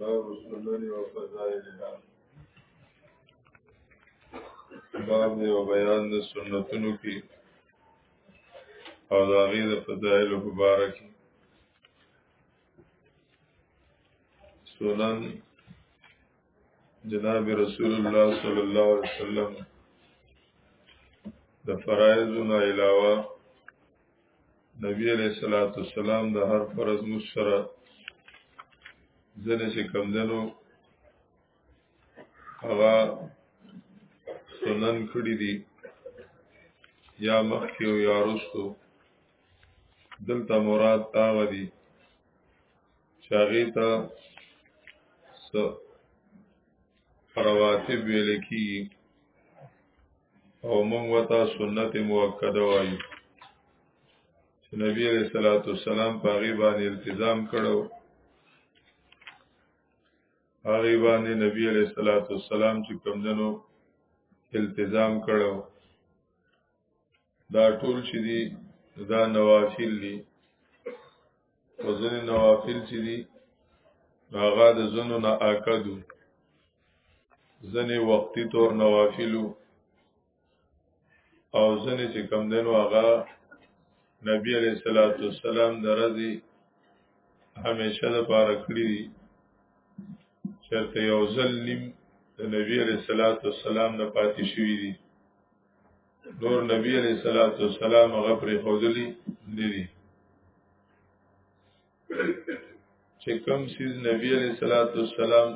باب السنن وفضائلها باب دی او بیان د سنتونو کې او د هغې د فضایلو په باره کې سنن جناب رسول الله صلی الله علیه وسلم د فرایض نه علاوه نبی علیہ الصلوۃ والسلام د هر فرض مسره ځنه چې کم دنو هغه سنن کړی دي یا مخکې او یا وروسته دلته مراد هغه دي چاغی ته سو رواتب ویل کی او مونږ وتا سنت موکده وایو چې نبی علیہ الصلوۃ والسلام په غی باندې التزام کړو هغه باندې نبی علیہ الصلوۃ والسلام چې کمندنو التزام کړو دا ټول چې دي دا نوافل دي وزن نوافل چې دي هغه د زنو نه اکدو زنه وقتی طور نوافلو او زنه چې کم دنو هغه نبی علیہ الصلوۃ والسلام درځي همیشه د پاره کړی دي چرته یو ظلم د نبی علیہ الصلوۃ والسلام نه پاتې شوی دي نور نبی علیہ الصلوۃ والسلام هغه پر خودلی ندی چې کوم سیز نبی علیہ الصلوۃ والسلام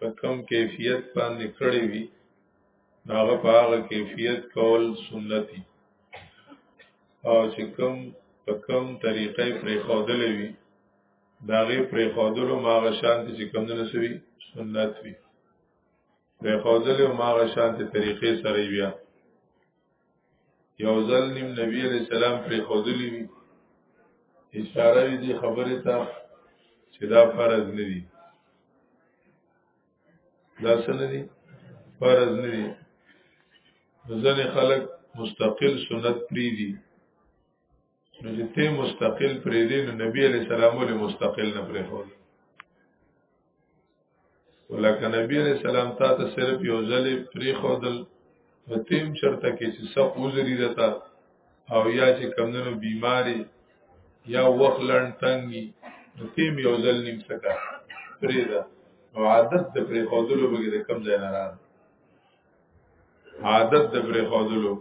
په کوم کیفیت باندې کړی وی هغه په هغه کیفیت کول سنتي او چې کوم په کوم طریقې پر خودلی وی داغه پر خودلو ماغه شان چې کوم نه سوي سنت وی په خوځلې او ماغه شانتي طریقې سره بیا یو ځل نیم نبی علیہ السلام پر خوځلې وی اشاره وی دی خبره ته چې دا فرض نه دی دا سن دی فرض نه دی ځنې خلک مستقل سنت پری دي نو چې ته مستقل پرې دې نو نبی علی السلام له مستقل نه پرې هو ولکه نبی علی السلام تا ته صرف یو ځل پرې خودل نو تیم چرته کې چې سب وزري دتا او یا چې کمندونو بیماری یا وخت لړن تنګي نو تیم یو ځل نیم سکا پرې ده او عادت د پرې خودلو بګې د کم ځای نه راځي عادت د پرې خودلو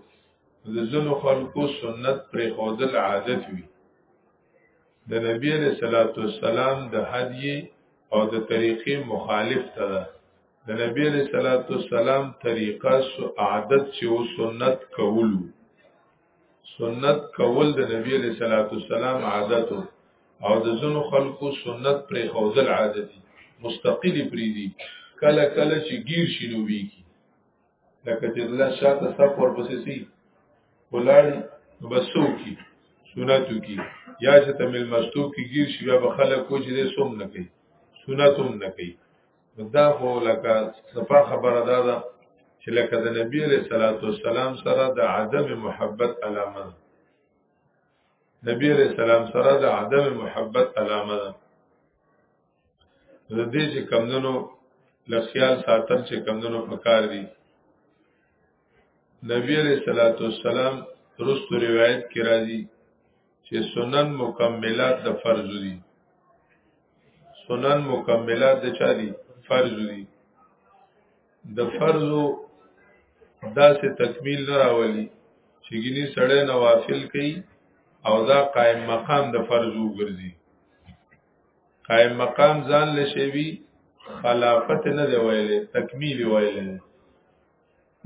د ځنو خلکو سنت پر خودل عادت وي د نبی علیہ الصلوۃ والسلام د هدی او د طریقې مخالف ته ده د نبی علیہ الصلوۃ والسلام طریقه سو عادت چې او سنت کول سنت کول د نبی علیہ الصلوۃ والسلام عادت او د ځنو خلکو سنت پر خودل عادت مستقلی پری دي کله کله چې گیر شنو ویږي لکه چې الله شاته صف ورپسې سي ولاړي بسو کی سنتو کی یا چې ته مل مستو کی گیر شي بیا به خلک کو چې دې سوم نه کوي سنتوم نه کوي دا خو لکه صفه خبره ده دا چې لکه د نبی علیہ الصلوۃ والسلام سره د عدم محبت علامه ده نبی علیہ السلام سره د عدم محبت علامه ده د دې چې کمندونو له خیال ساتل چې کمندونو پکار دي نبی علیہ الصلوۃ والسلام رست روایت کې راځي چې سنن مکملات د فرض دي سنن مکملات د چا دي فرض دي د فرض داسې تکمیل نه راولي چې ګینی سړی نوافل کوي او دا قائم مقام د فرض وګرځي قائم مقام ځان لشيوي خلافت نه دی ویلې تکمیل ویلې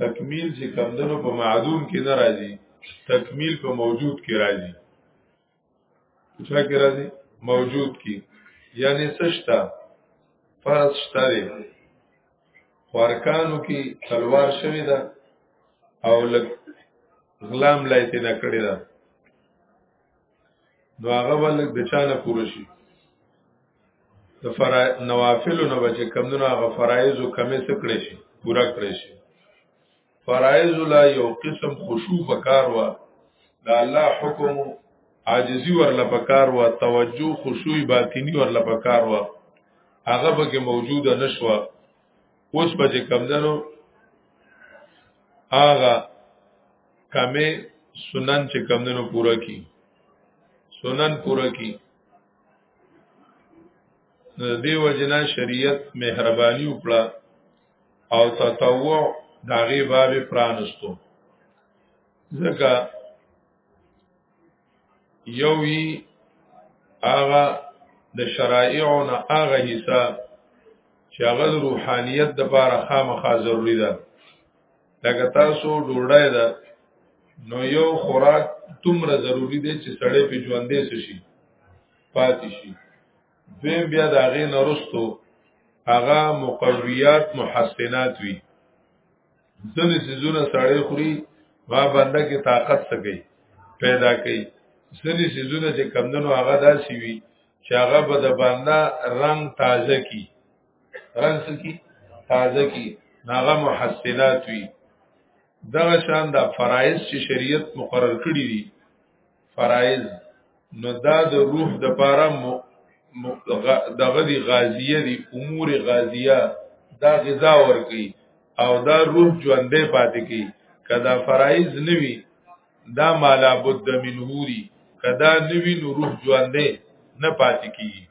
تکمیل چې کمدنو په معدوم کې نه راځي تکمیل په موجود کې راځي چا کې راځي موجود کې یعنی سشتا فرض شته دی خورکانو کې تلوار شوی ده او لګ غلام لایته نه کړی ده نو هغه ول د چا نه پوره شي د فرا نوافل نو بچ کم نه هغه فرایض او کمې څه کړې شي پورا کړې شي فرایض لا یو قسم خشوع پکار وا د الله حکم عاجزی ورله پکار وا توجه خشوع باطینی ورله پکار وا هغه به موجوده نشوه اوس به چې کمدنو آغا کمې سنن چې کمدنو پورا کی سنن پورا کی دی وجنا شریعت مهرباني وکړه او تطوع داغه باب پرانستو ځکه یوی هغه د شرایعو نه هغه حصہ چې هغه روحانیت د پاره خامخا ضروری ده لکه تاسو ډوړای ده نو یو خوراک تومره ضروری دی چې سړی په ژوندې شي پاتې شي دوی بیا د هغې نرستو هغه مقویات محسنات وي ځنې سيزونه سړی خوري ما بنده کې طاقت سګي پیدا کوي ځنې سيزونه چې کمندنو هغه داسي وي چې هغه به د بنده رنگ تازه کی رنگ سکی تازه کی هغه محسنات وي دغه شان د فرایض چې شریعت مقرر کړی دي فرایز نو دا د روح د پاره دغه دی غازیه دی امور غازیه دا غذا ور کوي او دا روح ژوندې پاتې کوي کدا فرایز نوي دا مالا بد منهوري کدا نوي نو روح ژوندې نه پاتې کیږي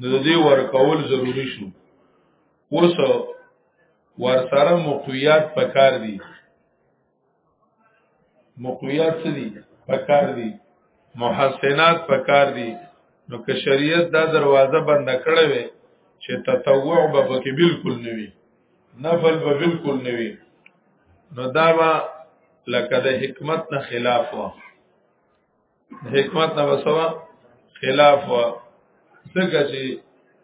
نو دې ور کول ضروری شو اوس ور سره مقویات پکار دي مقویات څه دي پکار دي محسنات پکار دي نو که شریعت دا دروازه بند کړې وي چې تطوع به پکې بالکل نه وي نفل به بالکل نه وي نو دا به لکه د حکمت نه خلاف و حکمت نه وسوا خلاف وا څنګه چې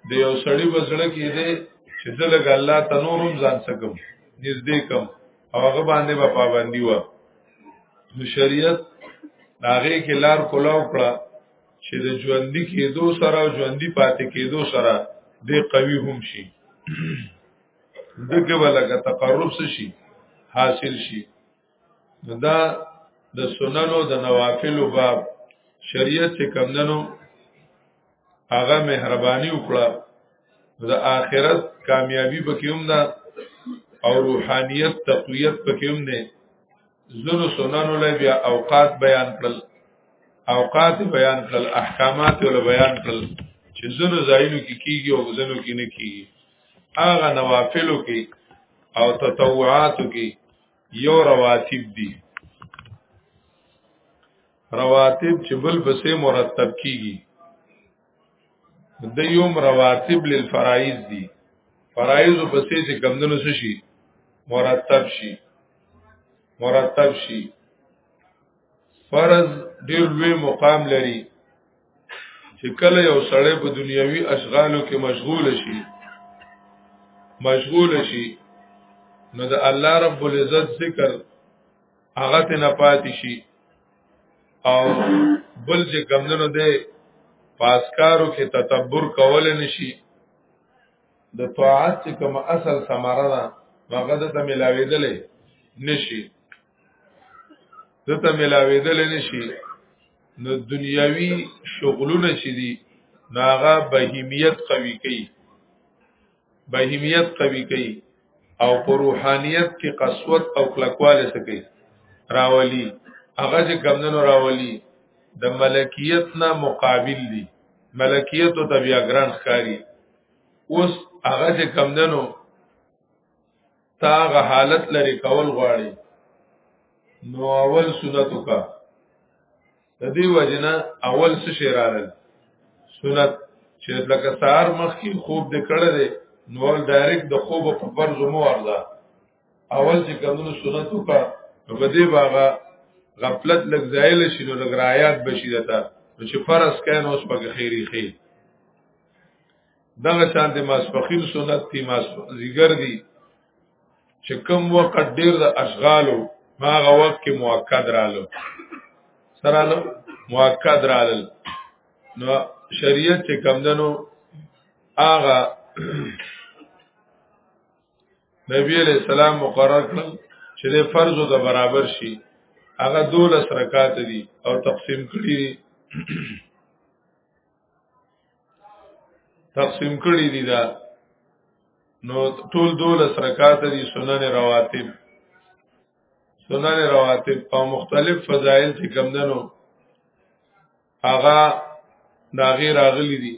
د یو سړی وسړه کې دی چې زلګ الله تنورم ځان سکم نږدې کم او هغه باندې په پابندي و نو شریعت هغه کې لار کولاو کړه چې د ژوندۍ کېدو سره او ژوندۍ پاتې کېدو سره د قوي هم شي دغه ولګه تقرب شي حاصل شي دا د سننو د نوافل باب شریعت چې کمندنو هغه مهرباني وکړه د آخرت کامیابی پکې هم ده او روحانیت تقویت پکې هم نه زونو سنن له بیا اوقات بیان کړل اوقات بیان کړل احکامات ول بیان کړل چې زونو زاینو کې کیږي او زونو کې نه کیږي هغه نوافلو کې او تطوعاتو کې یو رواتب دي رواتب چې بل بسې مرتب کیږي د یوم رواتب للفرائض دي فرائض بسې چې کمندونو شي مرتب شي مرتب شي فرض ډیر لوی مقام لري چې کله یو سړی په دنیوي اشغالو کې مشغول شي مشغول شي نو د الله رب العزت ذکر هغه ته نه پاتې شي او بل چې کمندونو دی پاسکارو کې تکبر کول نشي د طاعت چې کوم اصل ثمره ده هغه د ته ملاوېدلې نشي د ته ملاوېدلې نشي نو دنیاوی شغلونه چې دي ناغه بهیمیت قوي کوي بهیمیت قوي کوي او پر روحانیت کې قسوت او کلکواله سکی راولي هغه چې کمندونو راولي د ملکیت نه مقابل دي ملکیت او طبيعګران ښکاری اوس هغه چې کمندونو تا غ حالت لري کول غواړي نو اول سنت وکا د دې وجنه اول څه شی راغل سنت چې لکه سار مخ کې خوب د کړه دی نو ډایرکټ د خوب په فرض مو ورځه اول چې کومو سنت وکا نو په دې باغه غفلت لګ زایل شي نو لګ رایات بشي دتا چې فرض کین اوس په خیری خیر دغه شان د ماسپخین سنت دی ماس زیګر دی چې کم وخت ډیر د اشغالو هغه وخت کې موقت رالو سرالو موقت رالل نو شریعت چې کم دنو هغه نبی علیہ السلام مقرر کړل چې د فرض د برابر شي هغه دولس رکعات دي او تقسیم کړي تقسیم کړی دی دا نو ټول دولس رکعات دي سنن رواتب سنن رواتب په مختلف فضایل کې کم دنو هغه دا غیر راغلی دي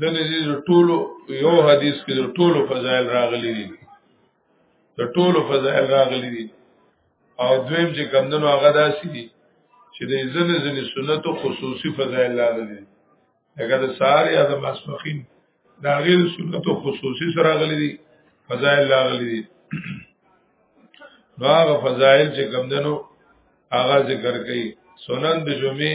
ځنې دي ټولو یو حدیث کې ټولو فضایل راغلي دي د ټولو فضائل راغلي دي او دویم چې کمندونو هغه داسي دي چې د ځنې ځنې سنتو خصوصي فضائل راغلي دي لکه د سهار یا د ماسپخین دا غیر سنتو خصوصي سره راغلي دي فضائل راغلي دي نو هغه فضائل چې کمندونو هغه ذکر کوي سنن د جمعې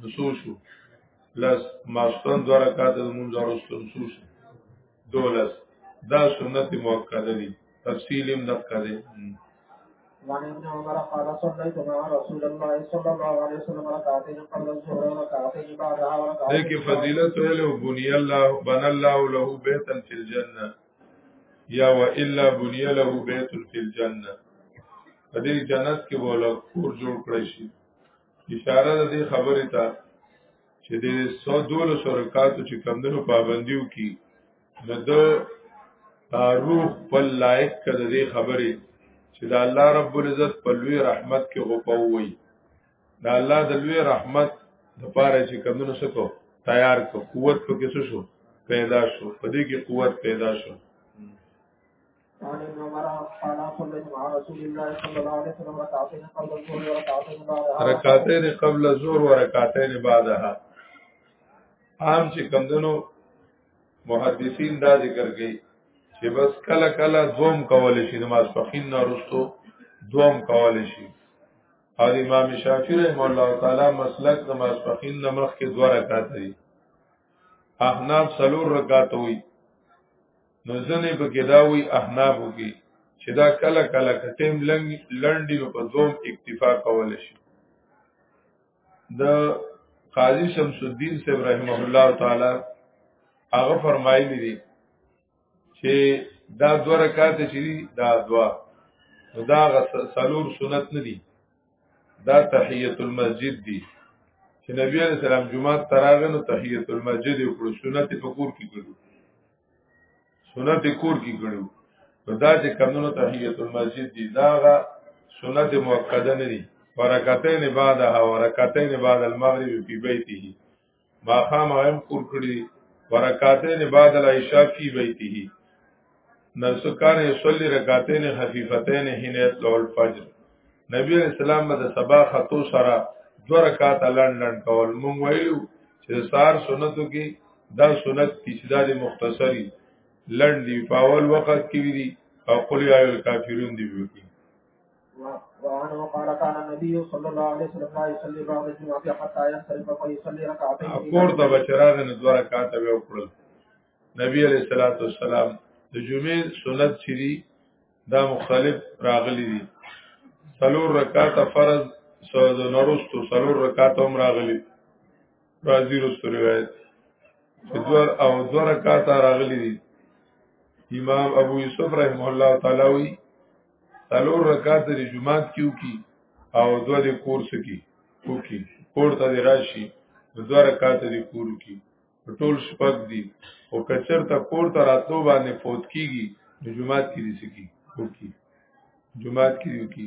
نو څو شو لس ماسوتن دوه رکعاته د مونږ وروسته نو څو شو دولس دا سنت مؤکده دي تفصیل هم دقه دی وعن ابن عمر قال صليت مع رسول الله صلى الله عليه وسلم ركعتين قبل الظهر وركعتين بعدها وركعتين لكن فضيلته له بني الله بنى الله له بيتا في الجنه یا و الا بنی له بیت فی الجنه په دې جنت کې بوله کور جوړ کړی شي اشاره د دې خبرې ته چې د 112 شرکاتو چې کمندونو پابندیو کی نو د روح په لایق کده دې خبرې چې د الله رب العزت په لوی رحمت کې غوپوي د الله د لوی رحمت د پاره چې کمندونو سکو تیار کو قوت په کې شو پیدا شو په دې کې قوت پیدا شو وعن ابن عمر قال صليت مع رسول الله صلى الله عليه وسلم ركعتين قبل الظهر وركعتين بعدها ركعتين قبل الظهر وركعتين بعدها عام چې کمدنو محدثین دا ذکر کوي چې بس کله کله دوم کول شي نماز پخین نه رستو دوم کول شي او امام شافعی رحم الله تعالی مسلک نماز پخین نه مخ کې دوه رکعات دي احناف سلور رکعات وي نو ځنې په کې دا وی احناب وکي چې دا کله کله کټیم لنډي نو په دوم اکتفا کول شي د قاضي شمس الدین صاحب رحمه الله تعالی هغه فرمایلی دي چې دا دو رکعات چې دا دوا دا غ سلور سنت نه دي دا تحیت المسجد دی چې نبی علیہ السلام جمعه تراغه نو تحیت المسجد او سنت په کور کې کړو سنت کور کې کړو نو دا چې کمونو تحیت المسجد دي دا سنت مؤکده نه دي ورکعتین بعدها ورکعتین بعد المغرب فی بیته ما خام هم کور کړی ورکعتین بعد العشاء فی بیته نفس کان یصلی رکعتین خفیفتین حين یطلع الفجر نبی اسلام د سبا خطو سره دو رکعات لندن کول مونږ ویلو چې سار سنتو کې دا سنت دي چې دا مختصری لړ دی په اول وخت کې دي او قل یا الکافرون دی وی وعنه قال كان النبي صلى الله عليه وسلم لا يصلي بعد الجمعة حتى ينصرف فيصلي ركعتين اقور د بشران د دوه رکعات به وکړل نبی عليه الصلاه والسلام د جمعې سنت چې دي دا مختلف راغلي دي څلور رکعات فرض سو د نورستو څلور رکعات هم راغلي راځي رسول روایت چې دوه او دوه رکعات راغلي دي امام ابو یوسف رحم الله تعالی وی څلور رکعات د جمعات کیو کی او دوه د کورس کی کو کی کور ته راشي دوه رکعات د کور کی ټول شپږ دي او کچر ته کور ته راتلو باندې فوت کیږي د جمعات کې دي سکی کو کی جمعات کې دي کی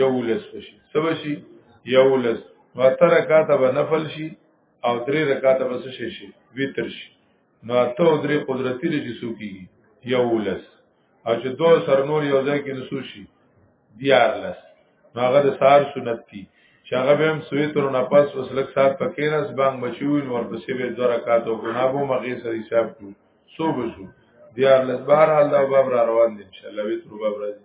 یو لس شي سبا شي یو لس واته رکعات به نفل شي او درې رکعات به څه شي وتر شي نو اته او درې قدرتي لږ سو کیږي یو لس او چې دوه سر نور یو ځای کې نسو شي دیار لس نو هغه د سار سنت دي چې هغه به هم سوی تر نه پس وسلک سات پکې نس بانګ بچوي نو ورپسې به دوه رکعات او ګنابو مغې سره حساب کو سو بزو دیار لس بهر حال دا باب را روان دي ان شاء الله وی تر باب راځي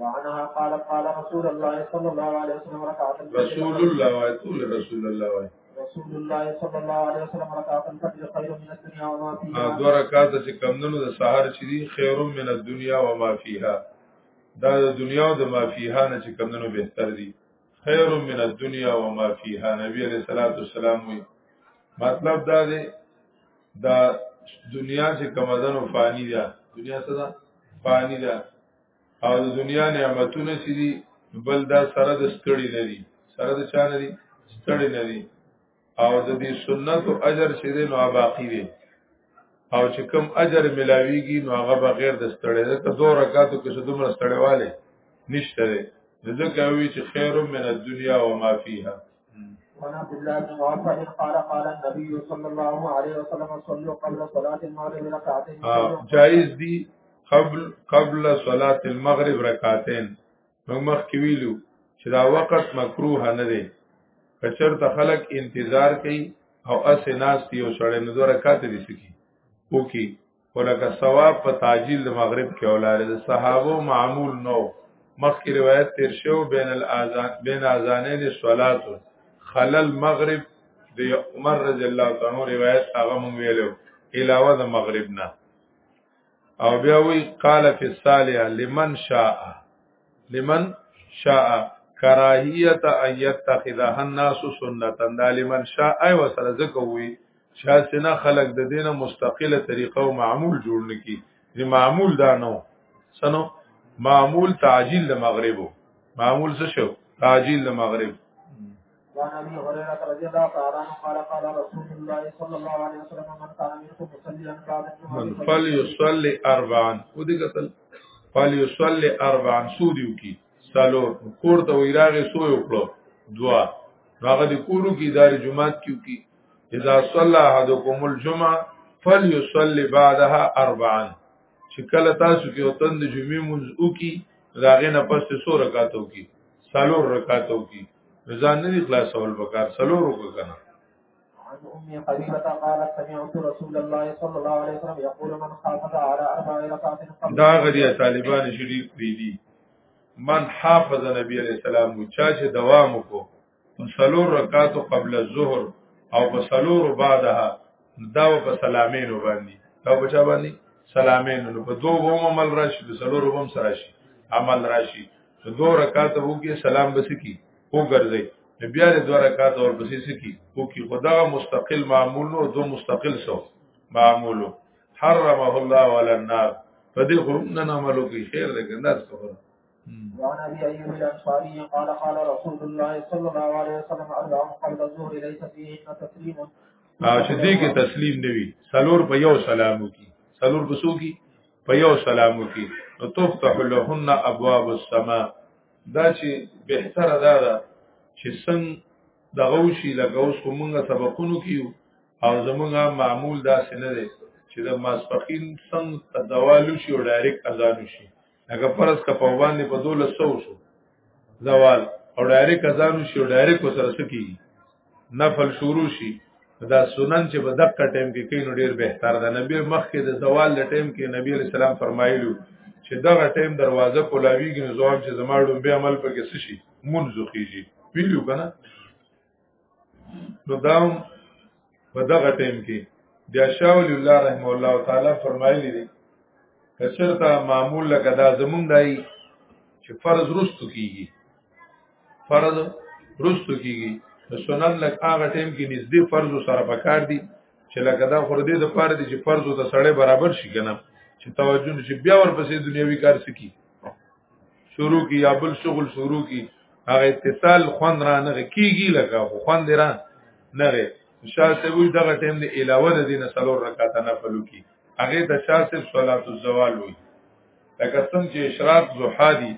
وعنها قال قال رسول الله صلى الله عليه وسلم ركعة رسول الله ويقول رسول الله وي. رسول الله صلى الله عليه وسلم ركعة الفجر خير من الدنيا وما فيها آه، دو رکعات چې کمندونو د سحر چې دي خير من الدنيا وما فيها دا د دنیا او د ما فيها نه چې کمندونو بهتر دي خير من الدنيا وما فيها نبی عليه الصلاه والسلام وي مطلب دا دی دا دنیا چې کمدنو فانی ده دنیا څه ده فانی ده او د دنیا نعمتونه چې دي بل دا سره د ستړي نه دي سره د چا نه دي ستړي نه دي او د دې سنت او اجر چې دی نو باقی دی او چې کوم اجر ملاويږي نو هغه بغیر د ستړي ده ته دوه رکعاتو کې څه دومره ستړيواله نشته دی ځکه وی چې خیر من الدنیا و ما فیها وعن عبد الله بن مغفل قال قال النبي صلى الله عليه وسلم صلوا قبل صلاة المغرب ركعتين جائز دي قبل قبل صلاة المغرب ركعتين نو مخ کې ویلو چې دا وخت مکروه نه دی کچر ته خلق انتظار کوي او اسه ناس دی او سړی نو رکعت دي سکی وکي ولکه ثواب په تعجیل د مغرب کې اولاره د صحابه معمول نو مخکې روایت تیر شو بین الاذان بین اذانین الصلات خلل مغرب د عمر رضی الله تعالی روایت هغه مونږ ویلو علاوه د مغرب نه او بیا وی قال فی الصالح لمن شاء لمن شاء کراهیت ایت تخذها الناس سنتا لمن شاء ای وسره زکوی چا سینا خلق د دینه مستقله طریقه او معمول جوړ نکي یعنی معمول دا نو سنو معمول تعجیل د مغرب معمول څه شو تعجیل د مغرب وعن ابي هريره رضي الله تعالى عنه قال قال رسول الله صلى الله عليه وسلم من كان منكم مصليا بعد الجمعه فليصلي اربعا ودي قتل فليصلي اربعا سوديو کی سالور کور ته ویراغه سو یو کړو دوا هغه د کورو کی دار جمعات کیو کی اذا صلى احدكم الجمعه فليصلي بعدها اربعا چې کله تاسو کې وطن د جمعې مونږ وکي راغې نه پس څو رکعاتو کې سالو رکعاتو کې ځان نه خلاص اول بکار سالو رکو کنه عن ام حبيبه قالت سمعت رسول الله صلى الله عليه وسلم يقول من حافظ على اربع ركعات دا غدي طالبان شریف دی من حافظ نبی علیہ السلام چا چې دوام وکړو وسلور رکعات قبل الظهر او وسلور بعدها دا په سلامین باندې دا په چا باندې سلامین نو په دوه هم عمل راشي په سلور هم سره شي عمل راشي نو دوه رکعات وو کې سلام بس کی او ګرځي بیا د دوه رکعات اور بس کی او کې خدا مستقل معمول نو دو مستقل سو معمول حرمه الله علی النار په دې خو نه عملو کې خیر ده ګنداز خبره وعن ابي ايوب الانصاري قال قال رسول الله صلى الله عليه وسلم اربع قبل الظهر ليس فيهن تسليم او چې دې کې تسلیم نوي سلور په یو سلام وکي سلور بسو کی په یو سلام وکي نو تفتح لهن ابواب السما دا چې بهتره ده دا چې څنګه د غوشي لګوس کومه سبقونو کیو او زمونږه معمول دا سینه ده چې د ماسپخین څنګه تدوالو شي او ډایرک اذان شي هغه پرس کا په باندې په 1200 شو زوال او ډایرک اذان شو ډایرک سره سکی نفل شروع شي دا سنن چې په دقه ټیم کې کینو ډیر بهتر ده نبی مخکې د زوال د ټیم کې نبی علی سلام فرمایلو چې دغه ټیم دروازه کولاویږي نو ځواب چې زما ډومبه عمل پکې سشي منځو خيږي ویلو کنه نو دا په دغه ټیم کې بیا شاه ولی الله رحم الله تعالی فرمایلی دی کچرتا معمول لکه دا زمونږ دای چې فرض رستو کیږي فرض رستو کیږي سنن لکه هغه ټیم کې نږدې فرض سره پکار دي چې لکه دا خور دې د پاره دي چې فرض ته سړی برابر شي کنه چې توجه نشي بیا ورپسې دنیوي کار سکی شروع کی یا بل شغل شروع کی هغه اتصال خوند را نه کیږي لکه خو خوند را نه غي شاه صاحب دغه ټیم دی علاوه د دینه سلور رکعات نه فلو کی هغه د شاه صاحب صلات الزوال وي لکه څنګه چې اشراق زحادي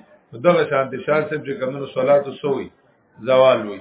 دغه شان د شاه صاحب چې کومه صلات سوی زوال وي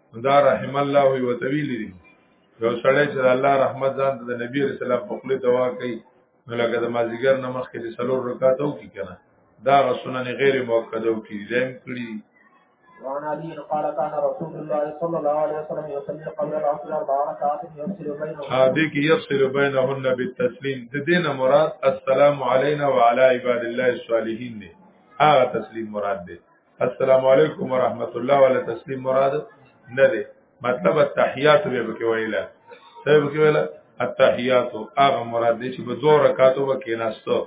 دا رحم الله وی وتویل دي یو سړی چې الله رحمت ځان ته د نبی رسول الله په خپل دوا کوي نو لکه د مازیګر نمخ کې د سلور رکعات او کی کنه دا غسنن غیر موقته او کی لم کړی وعن علي قال كان رسول الله صلى الله عليه وسلم يصلي قبل العصر اربع ركعات يفصل بينهن هذه کې يفصل بينهن بالتسليم د دینه مراد السلام علينا وعلى عباد الله الصالحين دی هغه تسلیم مراد دی السلام علیکم ورحمت الله ولا تسلیم مراد نه دی مطلب التحیات به کې ویلا سبب کې ویلا التحیات هغه مراد دی چې په دوه رکعاتو به کې ناستو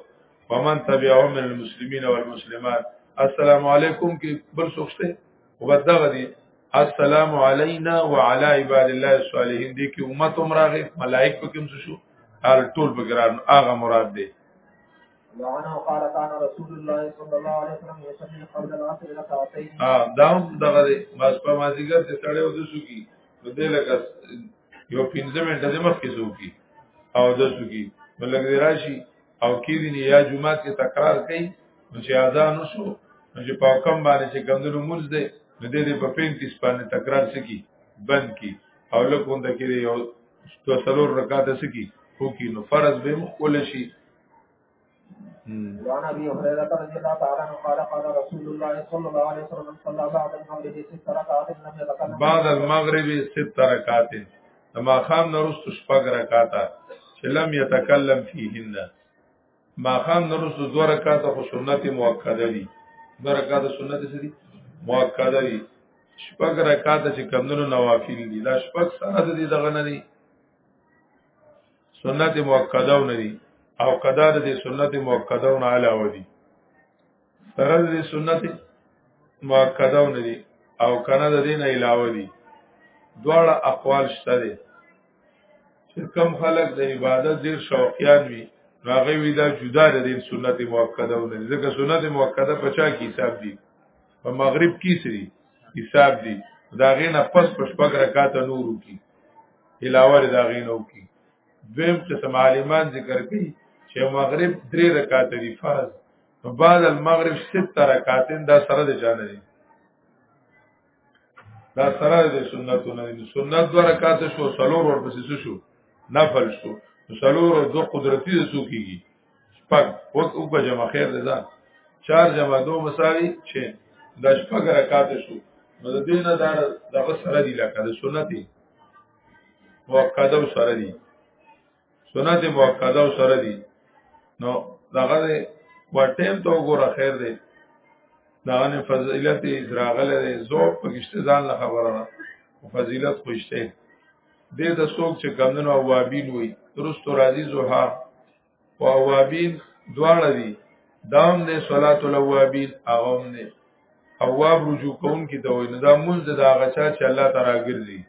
ومن تبعهم من المسلمین والمسلمات السلام علیکم کې بل سوچته وبدغه دی السلام علینا وعلى عباد الله الصالحین دي کې امت هم راغې ملائک په کوم شو هر ټول بګران هغه مراد دي وعنه قال كان رسول الله صلى الله عليه وسلم يصلي قبل العصر ركعتين اه دا دغه بس په مازیګر ته سړیو د شو کی نو دې لکه یو پنځه منټه د مخ کې شو کی او د شو کی نو لګ راشي او کې دي یا جمعه کې تکرار کړي نو چې اذان وشو نو چې په کم باندې چې ګندلو مونږ دې نو دې په 35 باندې تکرار سکی بند کی او لکه اون د کې یو څلور رکعات سکی هو کی نو فرض به مخول شي وعن ابي هريره رضي الله تعالى عنه قال قال رسول الله صلى الله عليه وسلم صلى بعد المغرب ست ركعات لم يتكلم بعد المغرب ست ركعات لما خام نرست شپږ رکعات چې لم يتكلم فيهن ما خام نرست دو رکعات خو سنت مؤکده دي دو رکعات سنت څه دي مؤکده دي شپږ رکعات چې کمونو نوافل دي دا شپږ سره دي دغه نه دي سنت مؤکده نه دي او قضا د سنت مؤکده نه علاوه دي سر د سنت مؤکده نه دي او کنه د دین علاوه دي دواړه اقوال شته دي چې کم خلک د عبادت ډیر شوقیان وي راغی وی دا جدا د دین سنت مؤکده نه دي ځکه سنت مؤکده پچا کې حساب دي په مغرب کې سری حساب دی دا غینه پس پس پګ رکعات نورو کی علاوه دا غینو کی دویم قسم عالمان ذکر کوي چې مغرب درې رکعات دی فرض بعد المغرب ست رکعاتین دا سره د جانه دي دا سره د سنتونه دي سنت دوه رکعات شو سلور ورپسې شو نفل شو سلور دو قدرتی د سو کیږي شپږ وخت او په جمع خیر ده چار جمع دو مساوي چې د شپږ رکعات شو نو د دې نه دا دغه سره دی لکه د سنتي مؤکده سره دی سنت مؤکده سره دی نو دغه و ټیم ته وګوره خیر دی دا نه فضیلت ازراغله زو په اشتزان خبره فضیلت خوشته دې د څوک چې کمنو اوابین وي درست راځي زوها او اوابین دواړه دي دام دې صلات الاوابین اغم نه اواب رجوع کون کی ته وي نو دا مونږ د هغه چا چې الله تعالی ګرځي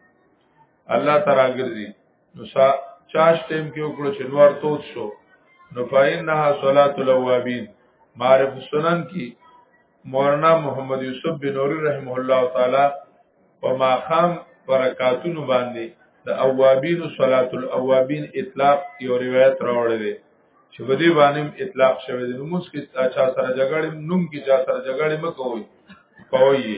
الله تعالی ګرځي نو سا چاش ټیم کې وکړو چې نور توت شو نو فإنها صلات الاوابین معرف سنن کی مولانا محمد یوسف بن نوری رحمه الله تعالی په ماخام برکاتونو باندې د اوابین صلات الاوابین اطلاق یو روایت راوړی دی چې په دې باندې اطلاق شوی دی نو موږ کې چا سره جګړې نوم کې چا سره جګړې مکوئ کوي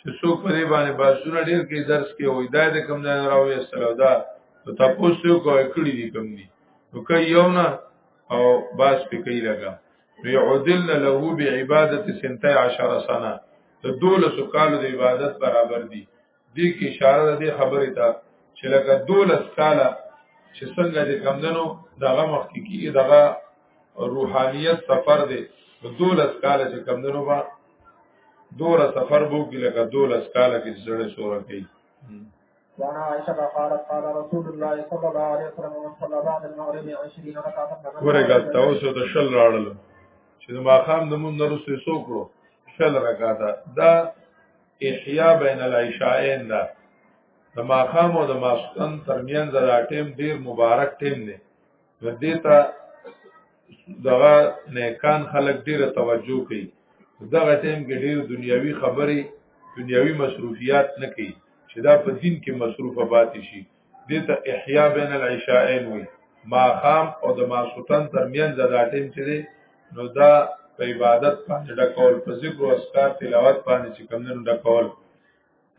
چې څوک په دې باندې باسونه ډیر کې درس کې وای دا د کم ځای راوي استلو دا نو تاسو یو کوی کړی دي کم دي نو کوي یو نه او باس په کوي لگا ويعدل له بعبادت 12 سنه د دوله سکالو د عبادت برابر دي دې کې اشاره ده خبره ته چې لکه دوله سکاله چې څنګه د کمندنو دغه مخ کې کی دغه روحانيت سفر دی دوله سکاله چې کمندنو با دوره سفر بو کې لکه دوله سکاله کې سره سوره کوي وانا عائشة قالت قال رسول الله صلى الله عليه وسلم من صلى بعد المغرب 20 ركعة ورګه تاسو د شل راړل چې د ماقام د مون نرسې سو کړو شل رکعات دا احیا بین العشاءین دا د ماقام او د ماسکن ترمنځ دا ټیم ډیر مبارک ټیم دی ودې ته دغه نیکان خلک ډیره توجه کوي دغه ټیم کې ډیر دنیوي خبرې دنیوي مصروفیات نه کوي چې دا په دین کې مصروفه پاتې شي دې ته احیا بین العشاءین وي ما خام او د ماسوتن ترمنځ دا ټیم چې دی نو دا په عبادت باندې ډکول په ذکر او اسکار تلاوت باندې چې کمنو ډکول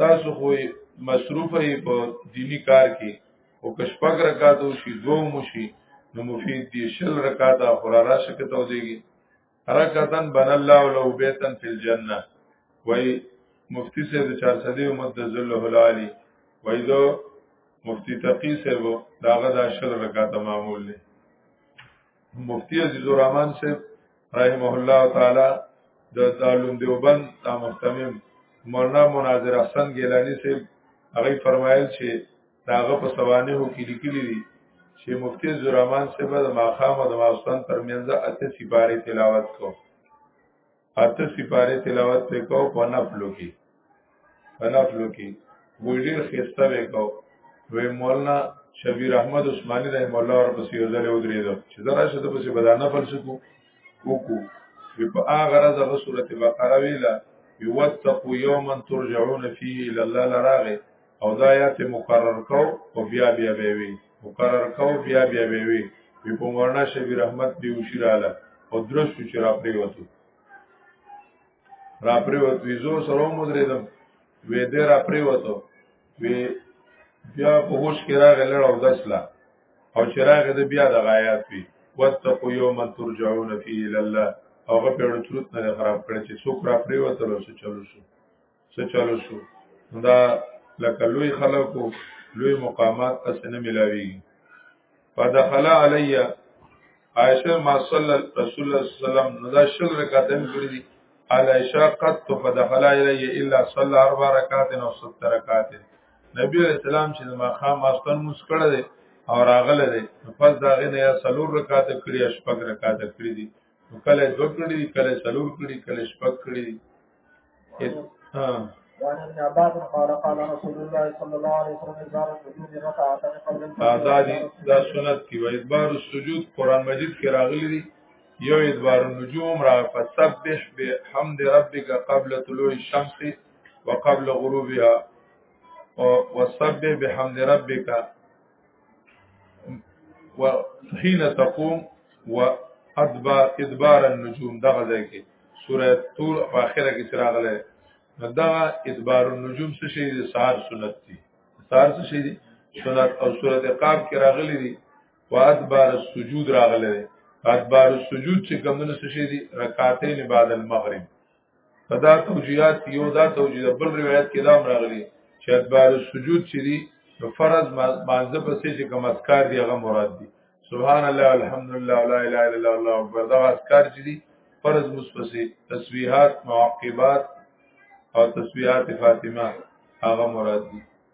تاسو خو مصروف یې په دینی کار کې او کشپګ رکعات او شی دوه مشي نو مفید دی شل رکعات قرارا شکته ودیږي رکعتن بن الله له بیتن فی الجنه وای مفتی سے د 400 امت د ذله العالی وای دو مفتی تقی سے وو داغه د شل رکعات معمول له مفتی عزیز الرحمن صاحب رحمه الله تعالی د دالون دیوبند د محتمم مولانا مناظر حسن ګیلانی صاحب هغه فرمایل چې داغه په سوانه هو کې لیکلي دي چې مفتی عزیز الرحمن صاحب د ماقام او د ماستان ترمنځ اته سپاره تلاوت کو اته سپاره تلاوت وکاو په نفلو کې په نفلو کې ویډیر خسته وکاو وی مولانا شبیر احمد عثماني رحم الله ور پسې یو ځل ودرېدو چې زرا شته پسې بدا نفل سکو وکو وی په هغه راز د سورته بقره ویلا یوتقو یوما ترجعون فيه الى الله لراغه او دا آیات مقرر کو او بیا بیا به وی مقرر کو بیا بیا به وی په مولانا شبیر احمد دی وشراله او درسو چې را پریوتو را پریوت وی زور سره مدریدم وی دې را پریوتو وی بیا په هوش کې راغی لړ او دسلا او چې راغی د بیا د غایات وی واتقوا یوما ترجعون فيه الى الله هغه په ورتلوت نه خراب کړي چې څوک را پریوتل او څه چلو شو څه چالو شو دا لکه لوی خلکو لوی مقامات اسنه ملاوي فدخل علی عائشه ما صلی رسول الله صلی الله علیه وسلم ندا شل رکعتن کړی دي عائشه قد فدخل علی الا صلی اربع رکعات او ست رکعات نبی علیہ السلام چې ما خام استن مس کړه دي او راغله دي پس دا غنه یا سلور رکعات کړی شپږ رکعات کړی دي کله دو کړی دي کله څلور کړی کله شپږ کړی دي ها دا دي دا سنت کی و ادبار السجود قران مجید کې راغلي دي یو ادبار النجوم را فسبح بحمد ربک قبل طلوع الشمس وقبل غروبها وسبح بحمد ربک وحين تقوم وادبار ادبار النجوم دغه ځای کې سوره طور په اخره کې چراغله دا ادبار النجوم څه شي د سار سنت دي سار څه شي دي سنت او سوره قاف کې راغلي دي وادبار السجود راغلي دي ادبار السجود چې کومونه څه شي دي رکعتین بعد المغرب فدا توجیهات یو دا توجیه بل روایت کې دا راغلی چې ادبار السجود چې دی نو فرض مانزه پسې چې کوم اذکار دی هغه مراد دی سبحان الله الحمدلله لا اله الا الله الله اکبر دا اذکار چې دی فرض مصفسه تسبیحات معقبات او تسبیحات فاطمه هغه مراد دي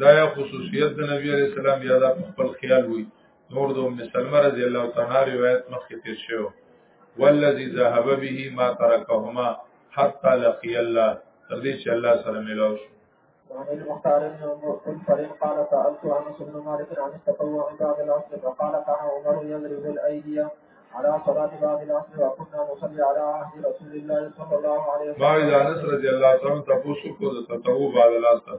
دا یا خصوصیت د نبی علیہ السلام یا دا خپل خیال وي نور د ام سلمہ رضی الله تعالی روایت مخکې تیر شوی والذي ذهب به ما تركهما حتى لقي الله تر دې چې الله سره ملاو شو وعن المختار بن فريد قال سألت أنس بن مالك عن التطوع بعد العصر فقال كان عمر يضرب الأيدي على صلاة بعد العصر وكنا نصلي على عهد رسول الله صلى الله عليه وسلم. بعد أنس رضي الله عنه تفوسك وتطوع بعد العصر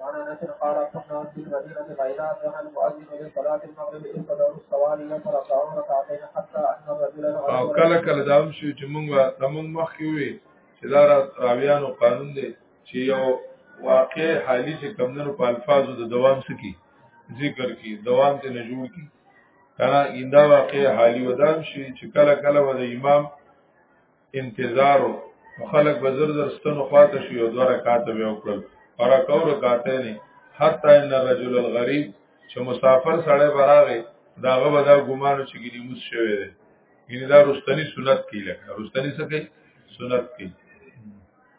وعن انس قال كنا في المدينه فاذا اذن المؤذن لصلاه المغرب استدعوا الصوالي فركعوا ركعتين حتى ان الرجل او کله کله دا هم شو چې موږ د موږ مخ کې وي چې دا راویانو قانون دی چې یو واقع حالي چې کمندونو په الفاظو د دوام سکی ذکر کی دوام ته نه جوړ کی کنه ایندا واقع حالي ودان شي چې کله کله ود امام انتظار خلک به زر زر ستنو خواته شي او دوه رکعاته به وکړل او رکعو رکعاته نه حتی ان الرجل الغریب چې مسافر سړی براغه داغه به دا ګمانو چې ګری موس شوی دی ګینه دا رستنی سنت کی لکه رستنی څه کوي سنت کی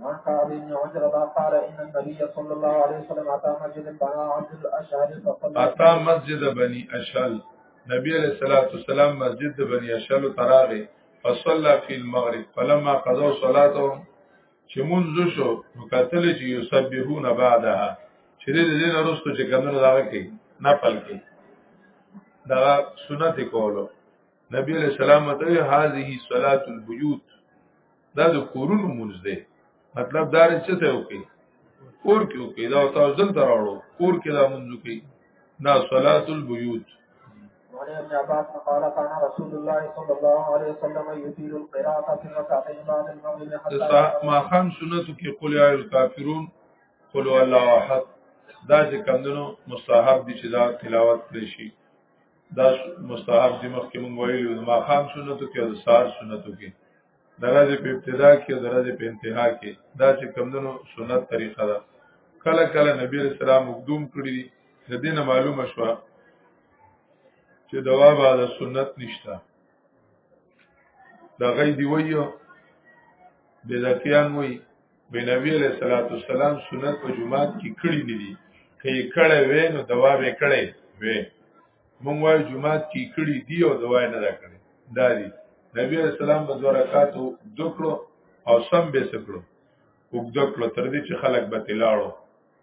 وعن كعب بن عجرة قال إن النبي صلى الله عليه وسلم أتى مسجد بني عبد الأشهل فصلى أتى مسجد بني أشهل نبي عليه الصلاة والسلام مسجد بني أشهل تراغي فصلى في المغرب فلما قضوا صلاتهم چې مونږ شو نو کتل چې یسبحون بعدها چې دې دې نه رسو چې کمنو دا کوي نفل کوي دا سنت کولو نبی علیہ السلام ته هذه صلات البیوت دا د کورونو مونږ دی مطلب دا چې ته وکي کور کې وکي دا تاسو دلته راوړو کور کې دا مونږ کوي دا صلات البيوت وعن ابن عباس قال كان رسول الله صلى الله عليه وسلم يطيل القراءة في ركعتين بعد المغرب حتى ما خام سنتو کې قل يا الكافرون قل هو الله احد دا چې کمندونو مستحب دي چې دا تلاوت کړی شي دا مستحب دي مخکې مونږ ویلو ما خام سنتو کې او سار سنتو کې درځي په ابتدا کې او درځي په انتها کې دا چې کمندونو سنت طریقه ده کله کله نبی رسول الله مقدوم کړی د دین معلومه شو چې دوا به د سنت نشته دا غي دی ویو بدعتيان وی به نبی علیہ الصلوۃ والسلام سنت په جمعات کې کړی ندي کئ کړه وې نو دوا به کړي وې مونږ وای جمعات کې کړي دی او دوا نه دا کړي دا دی نبی علیہ السلام په دوه رکعاتو دکړو او سم به سکړو وګدکړو تر دې چې خلک به تلاړو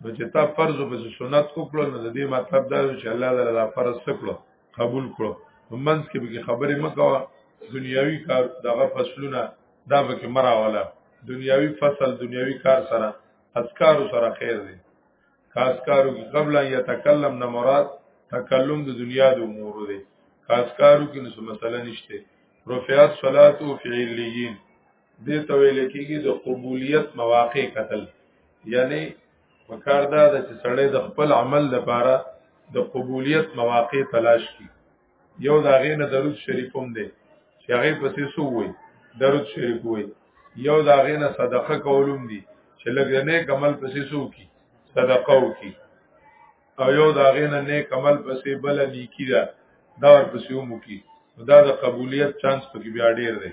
نو چې تا فرض په سنت وکړو نو د دې مطلب دا چې الله تعالی دا فرض وکړو قبول کړو ومنځ کې به خبرې مکوه دنیاوی کار دغه فصلونه دا به کې مراواله دنیاوی فصل دنیاوی کار سره اذکار سره خیر دی کاسکارو کې قبل ان يتکلم نه مراد تکلم د دنیا د امور دی کاسکارو کې نو مسله نشته رفعت صلاتو فعلیین دې ته ویل کېږي د قبولیت مواقع قتل یعنی وکړ دا چې سړی د خپل عمل لپاره د قبولیت مواقع تلاش کی یو دا غې نه درود شریف هم دی چې هغه پسې سو وي درود شریف وي یو دا غې نه صدقه کولم دي چې لګې نه کمل پسې سو کی صدقه وکي او یو دا غې نه نه کمل پسې بل نیکی ده دا ور پسې ومو کی دا د قبولیت چانس پکې بیا ډیر دی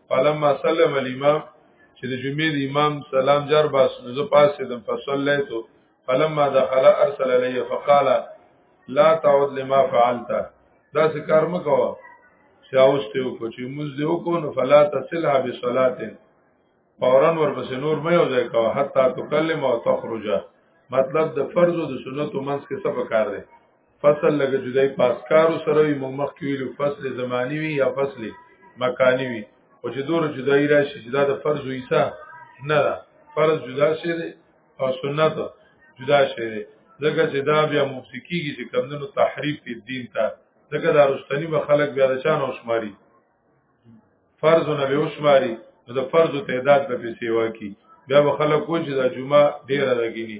فلما سلم الامام چې د جمعې د امام سلام جار باس نو زه پاسې دم فصلیت فلما دخل ارسل علی فقال لا تعود لما فعلت دا څه کار مکوه چې اوسته وکړو چې موږ دې وکړو نو فلا تصلها بصلات فورا ورپسې نور مې یو ځای کوه حتا تکلم او تخرج مطلب د فرض او د سنت منځ کې څه پکار دی فصل لګ جدای پاسکارو سره وي مخ کې ویلو فصل زمانی وي یا فصل مکانی وي او چې دور جدای راشي چې دا د فرض ویسا نه ده فرض جدا شي او سنت جدا شي ځکه چې دا بیا مفسکیږي چې کمندونو تحریف په دین ته ځکه دا رښتنی به خلک بیا د چانو شماري فرض نه به شماري نو د فرض تعداد په پیسې واکي بیا به خلک کوی چې دا جمعه ډیره لګینی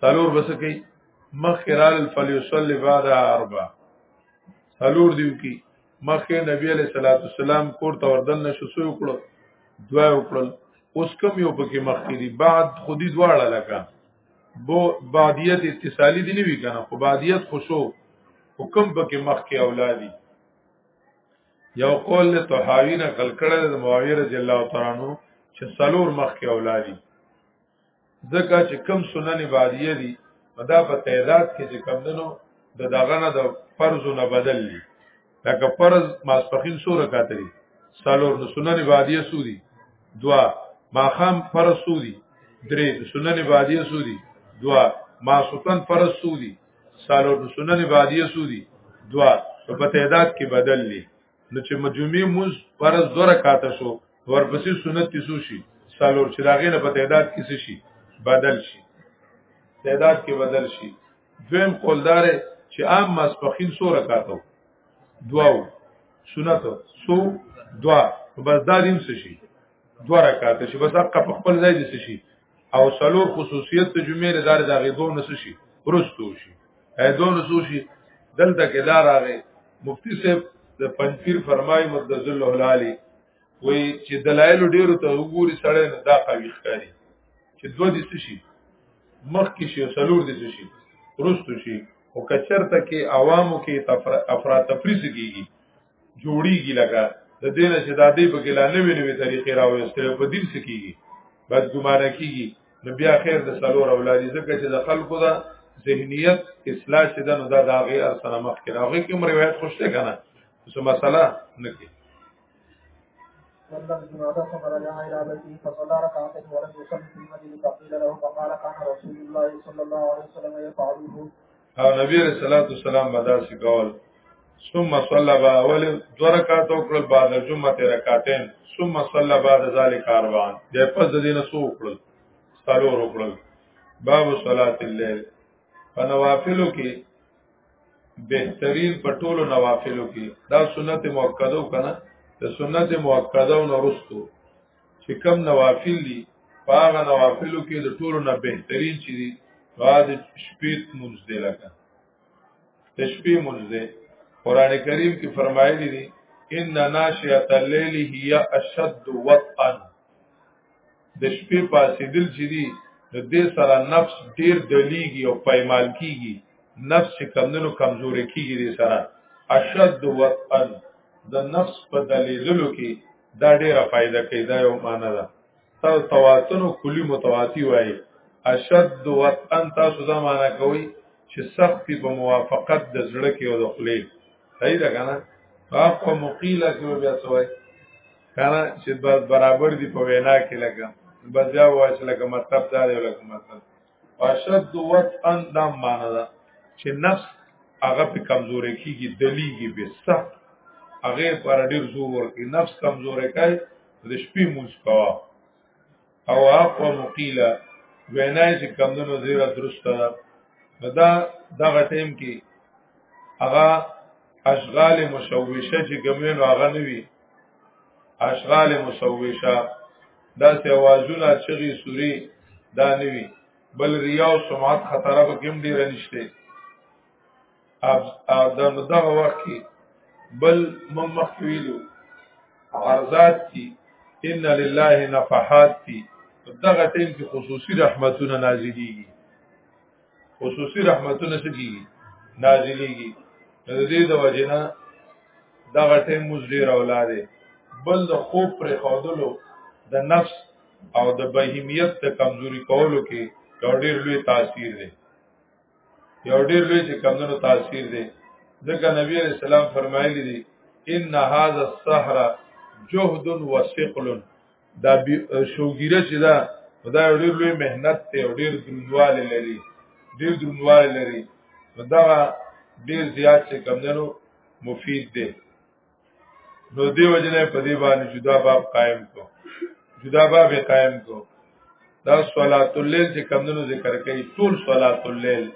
سلور بس کوي مخرال فلیصلی بعد اربع سلور دیو کی مخه نبی علیہ الصلوۃ والسلام کور ته وردن نشو سو کړو دوا وکړل اوس کم یو پکې مخکې دي بعد خودي دواړه لکه بو بادیت اتصالی دی نوی کنه خو بادیت خوشو حکم پکې مخ کې اولادي یو قول له طحاوی نه کلکړه د معاویه رضی الله تعالی عنہ چې سلور مخ کې اولادي ځکه چې کم سنن باریه دي دا په تعداد کې چې کم دنو د دغه نه د فرض نه بدل دي لکه فرض ماسپخین سو رکعات دي سالور نو سنن باریه سو دي دوا ماخام فرض سو دي درې سنن باریه سو دي دوا ماسوتن فرض سو دي سالور نو سنن باریه سو دي دوا په تعداد کې بدل دي نو چې مجموعي موز فرض دوه رکعاته شو ورپسې سنت تیسو شي سالور چې داغه نه په تعداد کې شي بدل شي تعداد کې بدل شي دویم قولدار چې عام ماسپخین سو رکعاتو دواو سنت سو دوا بس دا دین شي دوا رکعاته شي بس حق په خپل ځای دي شي او څلور خصوصیت د جمعې لپاره د غیدو نس شي ورستو شي ایدو نس شي دلته کې دا راغی مفتی صاحب د پنځیر فرمای مدذ الله العالی وی چې دلایل ډیرو ته وګوري سړی نه دا قوی ښکاری چې دوه دي شي مخ کې شي څلور دي شي ورستو شي او کچرته کې عوامو کې افراد تفریز کیږي جوړیږي لکه د دینه چې دا دی په کې لا نوې نوې طریقې راوستل په دین سکیږي بد ګمانه کیږي نو بیا خیر د سلور اولاد ځکه چې د خلکو دا ذهنیت اصلاح چې دا نو دا دا غي ارسنه مخ کې راغی کوم روایت خوشته کنه څه مسله نه کې وسلم ثم عاد ثم رجع الى بيته فصلى ركعتين ولم يصلي في المسجد فقيل له فقال كان رسول الله صلى الله عليه وسلم يفعله او نبی علیہ الصلوۃ والسلام بدا سی کول ثم صلى بعد اول دو رکعات او کړل بعد جمعه رکعتين ثم صلى بعد ذلك اربعا د پس د دینه سو کړل سالو کړل باب صلات الليل په نوافلو کې بهترین په ټولو نوافلو کې دا سنت مؤکده کنه د سنت مؤکده او نورستو چې کم نوافل دي هغه نوافلو کې د ټولو نه بهترین چې دي هغه د شپې مونږ دی لکه د شپې مونږ دی قران کریم کې فرمایلی دي ان ناشئه الليل هي اشد وطئا د شپې پاسې دل چې دي د دې سره نفس ډیر دلیږي او پایمال کیږي نفس چې کمندونو کمزوري کیږي دې سره اشد وطئا د نفس په دلیللو کې دا ډیره فائدہ کوي دا یو معنا ده تاسو تواتن او کلی متواتی وای اشد وطن تاسو دا معنا کوي چې سختی په موافقت د زړه کې او د خلی صحیح ده کنه هغه په مقیله کې بیا سوای کنه چې برابر دی په وینا کې لګا بس بیا وای چې لګا مطلب دا دی لګا مطلب اشد وطئن دا معنا ده چې نفس هغه په کمزورې کیږي دلیږي به سخت هغه پر ډیر زور ورکی نفس کمزورې کوي د شپې موږ کوا او اقوا مقیله وینای چې کمندونو زیرا درسته ده دا دغه ټیم کې هغه اشغال مشوشه چې ګمینو هغه نوي اشغال مسوشه دا سه اوازونه چغي سوري دا نوي بل ریا او سمعت خطر به کوم ډیر نشته اب دا دغه وخت کې بل مم مخویلو عرضات کی ان لله نفحات کی دغه ټیم کې خصوصي رحمتونه نازلېږي خصوصي رحمتونه سکی نازلېږي د دې د وجنه دا غټه موږ ډیر اولاده بل د خوب پر خودلو د نفس او د بهیمیت ته کمزوري کولو کې یو ډیر لوی تاثیر دی یو ډیر لوی چې کمزورو تاثیر دی ځکه نبی علیہ السلام فرمایلی دی ان هاذا السحر جهد وثقل دا شوګیره چې دا دا ډېر لوی مهنت ته ډېر دروندواله لري ډېر دروندواله لري دا ډېر زیات چې کمندنو مفید دی نو دی وجنه په دې باندې جدا باب قائم کو جدا باب قائم کو دا صلات الليل چې کمندونو ذکر کوي ټول صلات الليل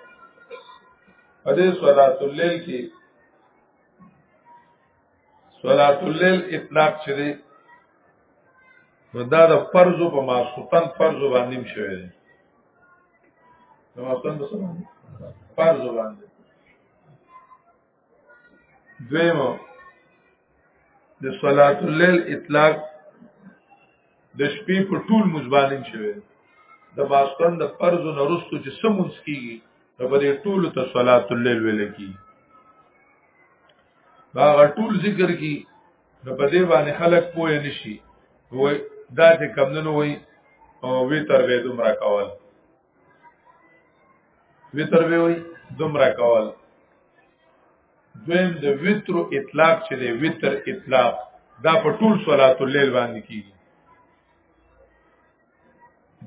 په دې صلات الليل کې صلات الليل اطلاق چره نو دا د فرض په ماسوتن فرض باندې شوی دی نو ماسوتن په سمه فرض باندې دویمو د صلات الليل اطلاق د شپې په ټول مزبانین شوی د ماسپن د فرض او نرستو چې سمونس کیږي نو په دې ټول ته صلات الليل ویل کی دا ټول ذکر کی نو په دې باندې خلک پوه نشي وای دا چې کمندنو وای او وی تر به دومره کول وی تر به وای دومره کول دویم د وتر اطلاق چې دی وتر اطلاق دا په ټول صلات الليل باندې کیږي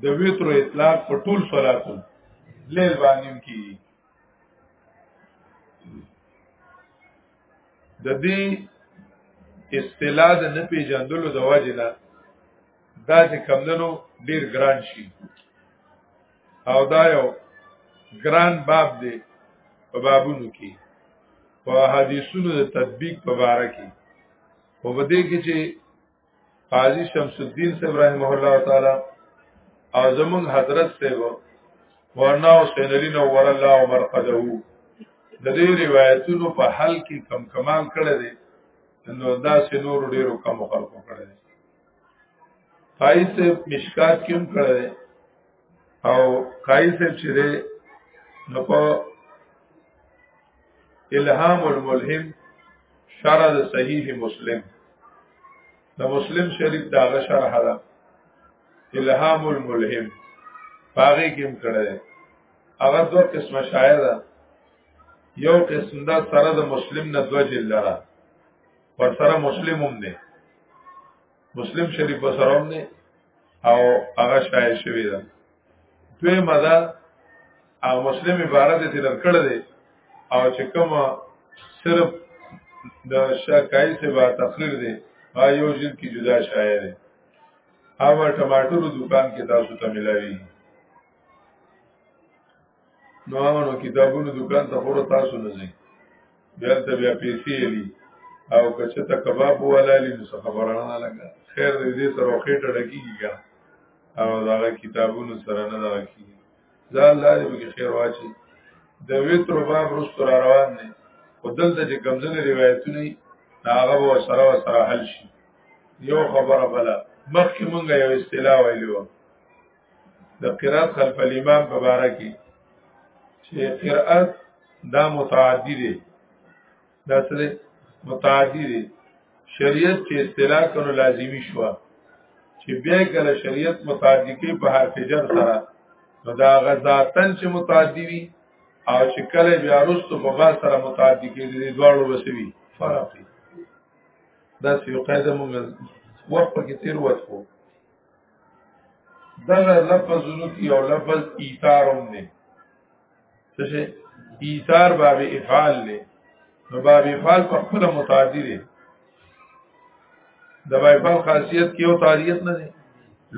د وتر اطلاق په ټول صلات الليل باندې کیږي د دې اصطلاح د نه پیژندلو د وجه نه دا چې کمندنو ډیر ګران شي او دا یو ګران باب دی په بابونو کې په حدیثونو د تطبیق په باره کې په بده کې چې قاضی شمس الدین صاحب رحمه الله تعالی او زمون حضرت صاحب ورنا حسین علی نور الله عمر قدو د دې روایتونو په حل کې کم کمال کړی دی نو دا سه نور ډیرو کم خلکو کړی دی قای صاحب مشکات کیم کړی او قای صاحب چې دی نو په الهام الملهم شرح د صحیح مسلم د مسلم شریف داغه شرح ده الهام الملهم باغې کیم کړی هغه دوه قسمه شاعر ده یو قسم دا سره د مسلم نه دوه جلد لري پر سره مسلم هم دی مسلم شریف پر سره هم دی او هغه شایع شوی ده دوی مدا او مسلم عبارت دې لکړ دی او چې کوم صرف د شکای سے با تقریر دی او یو جلد کی جدا شایع دی هغه ټماټر دکان کې تاسو ته ملاوي نو هغه نو کتابونو دکان ته خور تاسو نه ځي بیا ته بیا پیسې لې او کچه ته کباب والا لې نو خبره نه لګا خیر دې سره خېټه ډکیږي ګا او دا کتابونو سره نه دا کی ځا الله دې به خیر واچي د ویتر باب رستو را روان دي او دلته چې کمزنې روایتونه هغه و سره و سره حل شي یو خبره بلا مخکې مونږه یو اصطلاح ویلو د قرات خلف الامام په باره کې چې قرات دا متعدی دی دا څه دی متعدی دی شریعت چې اصطلاح کړو لازمی شو چې بیا کله شریعت متعدی کې په حرف جر سره نو دا غزاتن چې متعدی وي او چې کله بیا رستو په با سره متعدی کې دي دواړو وسوي فرق دی دا سی قاعده موږ وخت کې تیر وڅو دغه لفظ نوت یو لفظ ایثار هم دی څه شي ایثار باب افعال دی نو باب افعال په خپل متعدی دی د باب افعال خاصیت کې یو تعریت نه دی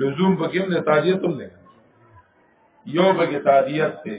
لزوم پکې نه تعریت هم نه یو پکې تعریت دی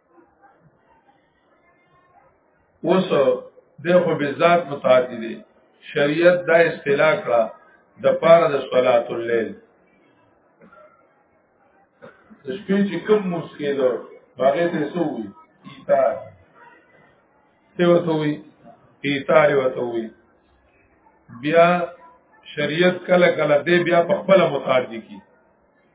اوس دغه بذات متعدی دی شریعت دا اصطلاح کړه د پاره د صلات الليل د شپې چې کوم مسکیل هغه ته سووي ایثار څه وته وي ایثار وته وي بیا شریعت کله کله دی بیا په خپل متعدی کی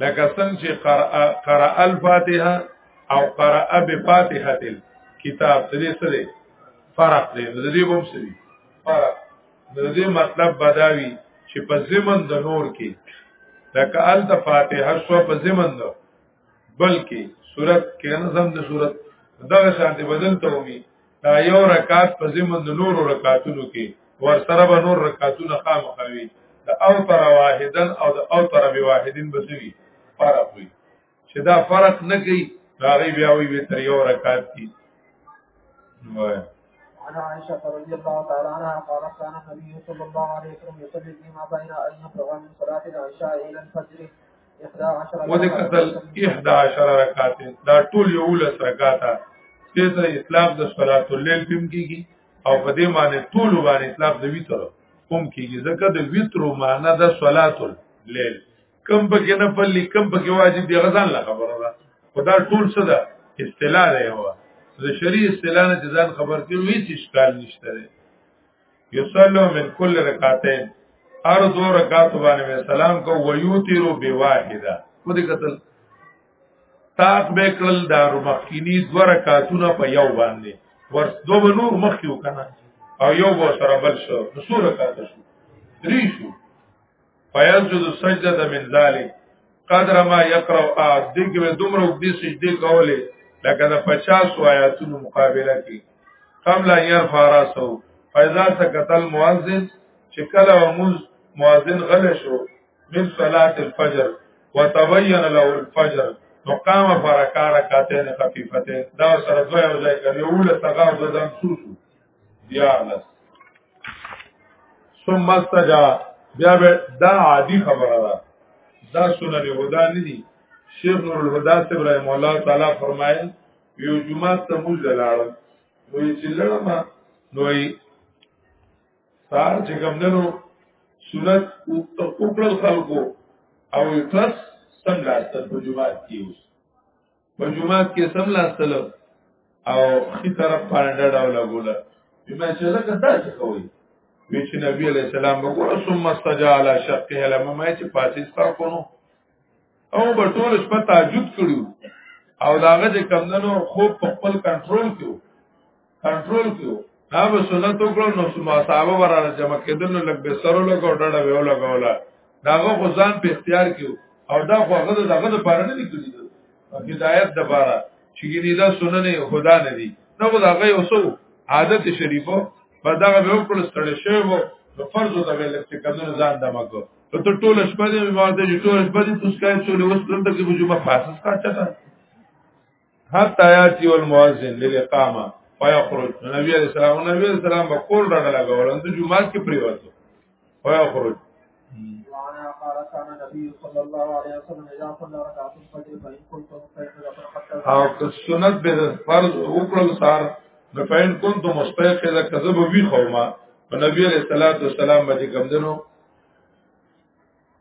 لکه څنګه چې قرأ قرأ الفاتحه او قرأ بفاتحه کتاب سره سره فرق دی د دې بوم سره فرق د دې مطلب بداوی چې په زمن د نور کې لکه ال د فاتحه شو په زمن د بلکې صورت کې نظم د صورت دغه شانتي بدل ته وي دا یو رکعت په ضمن د نورو رکعتونو کې ور سره به نور رکعتونه خامخوي د او تر واحدن او د او تر به واحدن بسوي فرق وي چې دا فرق نه کوي هغه بیا وي به تر یو رکعت کې وای عن عائشة رضي الله تعالى عنها قالت كان النبي صلى الله عليه وسلم يصلي فيما بين أن يفرغ من صلاة العشاء إلى الفجر ولې قتل 11 رکعات دا ټول یو لس رکعات دې سره اسلام د صلات الليل پم کیږي او په دې معنی ټول باندې اسلام د ویتر پم کیږي ځکه د ویتر معنی د صلات الليل کم پکې نه پلي کم پکې واجب دی غزان لا خبره ده خدا ټول څه ده اصطلاح دی هو د شریع اصطلاح نه ځان خبر کې وی چې اشکال نشته یصلو من کل رکعتین ار دو رکعت باندې سلام کو ویوتیرو بواحده کو دې قتل تاق به کړل دا مخکینی دو رکعتونه په یو باندې ورس دو نور مخکیو کنه او یو و سره بل شو نو سور رکعت شو درې شو فیسجد سجده من ذلک قدر ما یقرأ آیات دې کې به دومره وګړي سجدي کولې لکه د 50 آیاتونو مقابله کې قبل ان يرفع راسه فاذا سكت المؤذن چې کله موز مؤذن غل شو من صلاه الفجر وتبين له الفجر نو قام فرکا رکعتین خفیفتین دا سره دوی او ځای کوي اول تغاو دم سوسو دیارلس ثم استجا بیا به دا عادی خبره ده دا سنن هدا نه دي شیخ نور الهدا سے ابراهیم الله تعالی فرمایل یو جمعه ته موږ لاړم وی چې لړم نوې سار چې کوم دنو سنت او خپل خلکو او تاسو سم لاستر په جمعه کې اوس په جمعات کې سم لاستل او خي طرف باندې ډډه ولګوله بما چې لکه دا څه کوي وی چې نبی علی السلام وګوره ثم استجا علی شقه لما ما چې پاتې ستر کونو او په ټول شپه تعجب کړو او داغه چې کمندنو خوب په خپل کنټرول کړو کنټرول کیو دا به سنت وکړو نو سما صاحب وراله جمع کېدل نو لګ به سره لګ او ډډه ویو لګولا داغه خو ځان په اختیار کیو او دا خو هغه دغه د پاره نه لیکلی دی هدایت د پاره چې ګینه دا سنن خدا نه دی نو دا هغه اوسو عادت شریفو په دغه به وکړ ستړي شوی وو نو فرض ته ویل چې کمنو ځان دمه کو ته ته ټول شپه دې ماته چې ټول شپه دې تاسو کای څو لوس دلته کې بجو ما فاسس کا چتا حتا یاتی المؤذن للاقامه فیخرج نبی علیہ السلام نبی علیہ السلام به کول را لګول اند جمعه کې پریوتو فیخرج وانا قال كان النبي صلى الله عليه وسلم اذا صلى ركعه الفجر فان كنتم فيحرقوا حتى او سنت به فرض وکړل سار نو فین کن تو مستحق دا کذب وی خوما نبی علیہ الصلوۃ والسلام باندې کمندنو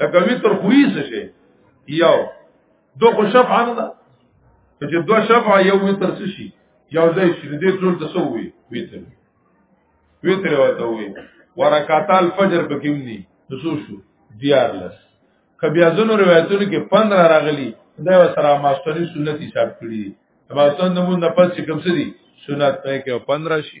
لکه وتر خوې څه شي یو دو خو شفع نه ده چې دو شفع یو وتر څه شي یو ځای شي دې ټول ته څه وي وتر وتر وته وي ورکعات الفجر پکې ونی نو شو دیار لس کبیا زنو روایتونو کې 15 راغلي دا سره ماستری سنت حساب کړی ماستون نمون نه پس کوم څه دي سنت پکې 15 شي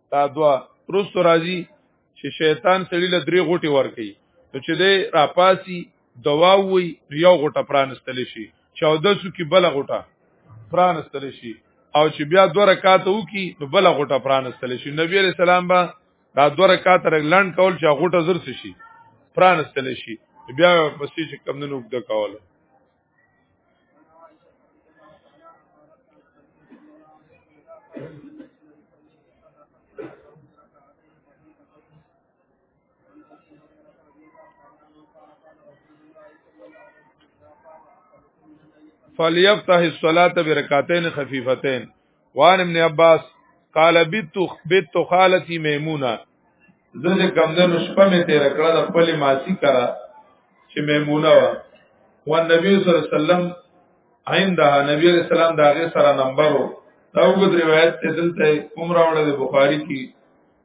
دا دوا رست راځي چې شیطان سړی له درې غوټي ور کوي نو چې دی راپاسي دوا وي یو غوټه پرانستل شي چې او دسو کې بل غوټه پرانستل شي او چې بیا دوه رکعات وکي نو بل غوټه پرانستل شي نبی عليه السلام با دا دوه رکعات رګلند کول چې غوټه زر شي پرانستل شي بیا پسې چې کم نه نوګد کوله فليفتح الصلاه بركعتين خفيفتين وان ابن عباس قال بت بت خالتي ميمونه زه کوم د شپه مې تیر کړه د خپل ماسی کرا چې ميمونه و او نبی صلی الله علیه وسلم عندها نبی علیہ السلام داغه سره نمبر دا وګد روایت ته دلته عمر اورل بخاری کی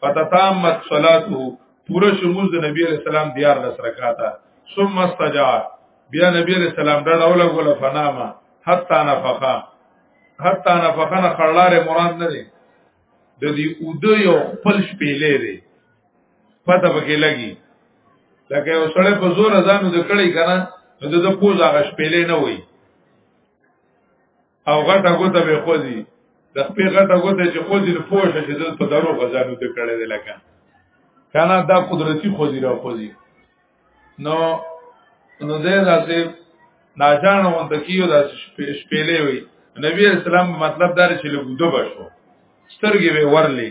فتتامت صلاته پورا شموز د نبی علیہ السلام دیار لس رکاتا ثم استجا بیا نبی علیہ السلام ډډ اوله ګول فناما حتا نفخا حتا نفخنا خړلاره مراد نه دی د دې اود یو خپل شپېلې دی پته پکې لګي لکه یو سړی په زور ځانو د کړی کنه نو د پوز هغه شپېلې نه وای او غټه غوته به خوځي د خپل غټه غوته چې خوځي د پوښه چې دل په درو غزانو ته کړي دی لکه کانا دا قدرتی خوځي را خوځي نو نو دې داسې ناجان وند کیو داس شپېلې وي نبی اسلام مطلب دار چې له ګوډه بشو سترګې به ورلې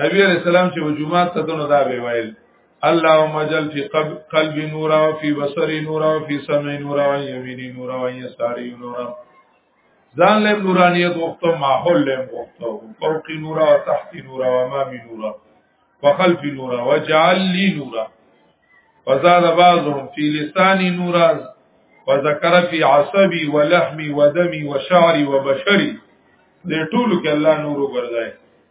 نبی علیہ السلام چې وجومات ته دنو دا به ویل اللهم اجل فی قلبی نورا و فی بصری نورا و فی سمع نورا و یمینی نورا و یساری نورا ځان له نورانیت وختو ماحول له وختو فوق نورا و تحت نورا و امام نورا و خلف نورا و جعل لی نورا وزاد بعضهم فی لسان نورا وذکر فی عصبی و لحمی و دمی و شعری و بشری دې ټولو کې الله نور وګرځي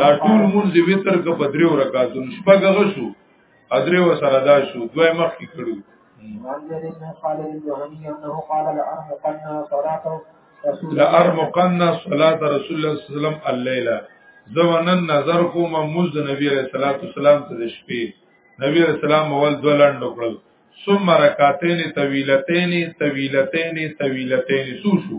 دا ټول مونږ وتر ک په دریو رکعاتو شپږ غشو ادرې و سره دا شو دوی مخ کې کړو لارمقنا صلاه رسول الله صلی الله علیه وسلم الليله زمنن نظر کوم مز نبی علیہ الصلوۃ والسلام ته د شپې نبی علیہ السلام اول دولند کړل ثم رکعتین طویلتین طویلتین طویلتین سو شو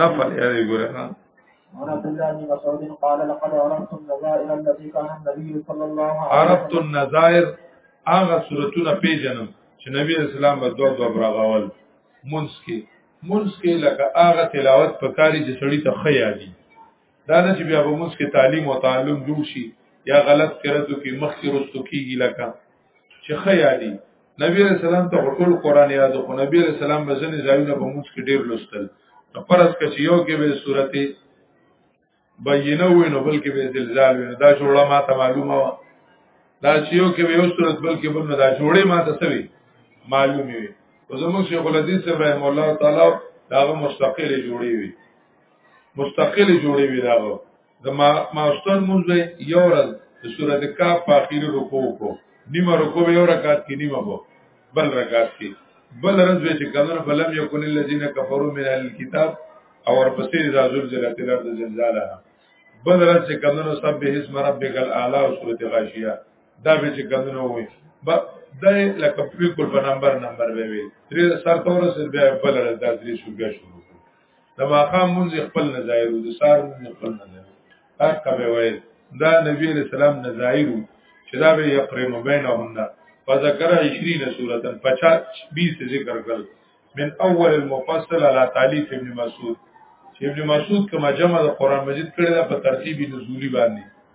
نفل یې ګوره ها عن عبد الله بن مسعود قال لقد عرفت النظائر التي كان النبي صلى الله عليه وسلم عرفت النظائر هغه صورتونه پیژنم چې نبی اسلام به دوه دوه براغول منس کې منس کې لکه هغه تلاوت په کاری چې سړی ته خیا دي دا نه چې بیا به منس کې تعلیم او تعلم جوړ شي یا غلط کرتو کې مخکې رستو کیږي لکه چې خیالي نبی علیہ السلام ته ټول قران یاد خو نبی علیہ السلام بزنې ځایونه په موږ کې ډیر لوستل نو پرس کچ یو کې به سورته بینه وې نو بلکې به زلزال وې دا جوړه ما ته معلومه و دا چې یو کې به یو سورته بلکې بل نه دا جوړه ما ته سوي معلومه وي او زموږ شیخ الحدیث ابراهیم الله تعالی داغه مستقله جوړي وي مستقله جوړي وي داغه د ما ماستر مونږ یو ورځ د سورته کاف په اخیری رکوع کو نیمه رکوع یو رکعت کې نیمه بو بل رکعت کې بل ورځ به چې کمر فلم یکون الذین کفروا من الكتاب او ورپسې د زلزلې تلر د زلزلہ بل ورځ چې کمر سبح اسم ربک الاعلى او سورته غاشیه دا به چې کمر وي د لکه په کول په نمبر نمبر به وي تر سر تور سر بیا بل ورځ د درې شو بیا شروع د ماقام مونږ خپل نه ظاهرو د سار مونږ خپل نه ظاهرو هر کبه وای دا نبی علیہ السلام نه ظاهرو چې دا به یقرم بینهن فذكر 20 سورۃ 50 20 ذکر کړل من اول المفصل على تعلیف ابن مسعود چې ابن مسعود کما جمع د قران مجید کړی دا په ترتیب نزولی باندې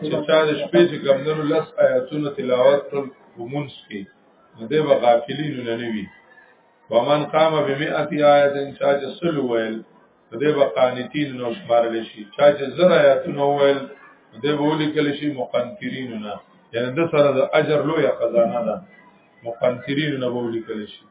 چې چا د شپې چې کمدنو لس آیاتونو تلاوت کړل په مونځ کې نو دی به غافلین نه نه وي ومن قام بمئة آیت چا چې سل ویل نو دی به قانتین نو شمارل شي چا چې زر آیاتونه ویل نو دی به ولیکل شي مقنطرین نه یعنی د سره د اجر لوی خزانه ده مقنطرین نه به ولیکل شي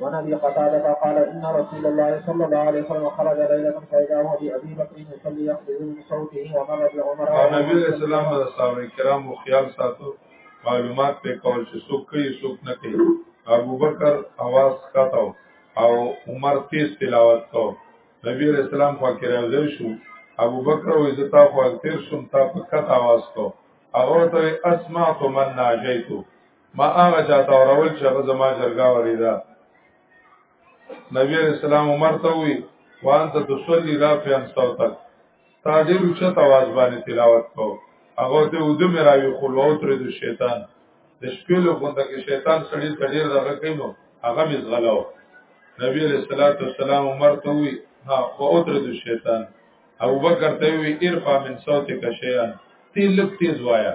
وعن ابي قتاده قال ان رسول الله صلى الله عليه وسلم خرج ليله فاذا هو بابي بكر يصلي يقضي من صوته ومر بعمر او نبی علیہ السلام د صحابه کرامو خیال ساتو معلومات په کول چې څوک کوي څوک نه کوي ابو بکر आवाज کاته او عمر تیز تلاوت کو نبی علیہ السلام خو کې راځي شو ابو بکر او عزت خو تیر شوم تا په کته आवाज کو هغه ته اسمع تو من ناجیتو ما هغه چاته اورول چې هغه زما جرګه وریدا نبی علیہ السلام عمر ته وی وانت تصلی رافعا صوتک تا دې چې تواز باندې تلاوت کو هغه ته ودو مې راوي خلوو تر د شیطان د شپې له غونډه کې شیطان سړی تډیر دغه کینو هغه مې زغلو نبی علیہ الصلوۃ والسلام عمر ته وی ها خو تر د شیطان ابو بکر ته وی ارفع من صوتک شیئا تیل تیز وایا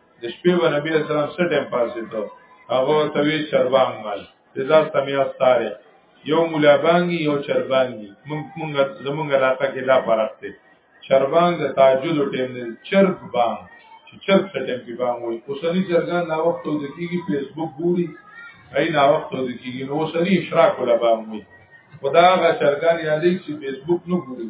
د شپې به نبی اسلام څه ټیم پاسې ته هغه توی چربان مال جزا سمیا ستاره یو مولا بانګي یو چربان دي مونږ مونږ زمونږ علاقه کې دا فرق دی چربان د تاجد ټیم دی چرب بانګ چې چرب څه ټیم کې بانګ وي اوسنی چرګان نا وخت د کیږي فیسبوک ګوري اي نا وخت د کیږي نو اوسنی اشراق ولا بانګ وي خدا غا چرګان یادې چې فیسبوک نه ګوري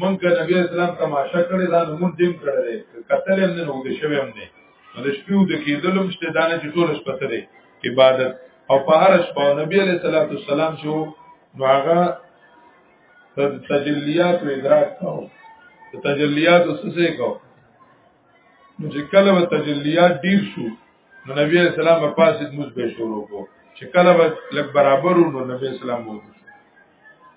مونږ د نبی اسلام تماشا کړې دا نو مونږ دیم کړلې کتل هم نه نو د شوی هم نه د شپې د کېدلم شته دا نه چې ټول شپه سره عبادت او په هر شپه نبی علیہ الصلوۃ والسلام شو نو هغه تجلیات و ادراک کاو تجلیات وسسه کاو نو چې کله و تجلیات ډیر شو نو نبی علیہ السلام په پاسید موږ به شروع کو چې کله لګ برابر نو نبی اسلام وو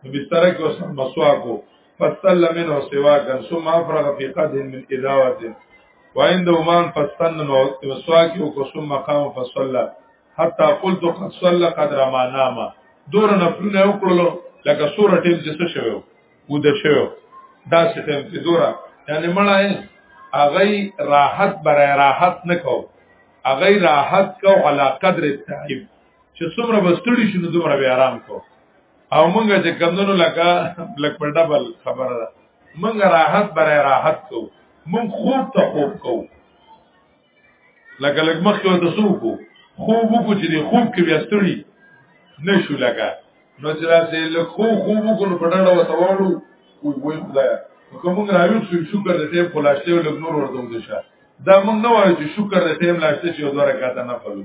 نو بستر کې اوس مسواکو فصل منه سواکا ثم افرغ في قده من اداوته وعند عمان فصل نو مسواکي او ثم قام فصلى حتى قلت قد صلى قدر ما نام دور نفلونه وکړلو لکه سوره ټیم چې څه شوو و د شوو دا چې ټیم چې دوره یعنی مړای اغه راحت برای راحت نکو اغه راحت کو علا قدر التعب چې څومره بستړي شنو دومره به آرام کو او موږ چې کمونو لکه لک پر ډبل خبره ده موږ راحت برای راحت کو موږ خوب ته خوب کو لکه لک مخ یو د سو کو خوب کو چې دی خوب کې بیا ستړي نشو لکه نو چې راځي لک خو خوب کو نو په ډډه وتاوړو وای وای خدای کوم راوي شو شکر دې ټیم خلاصته ولګ نور ورته ودی شه دا موږ نه وایو چې شکر دې ټیم لاښته چې دوه رکعات نه پلو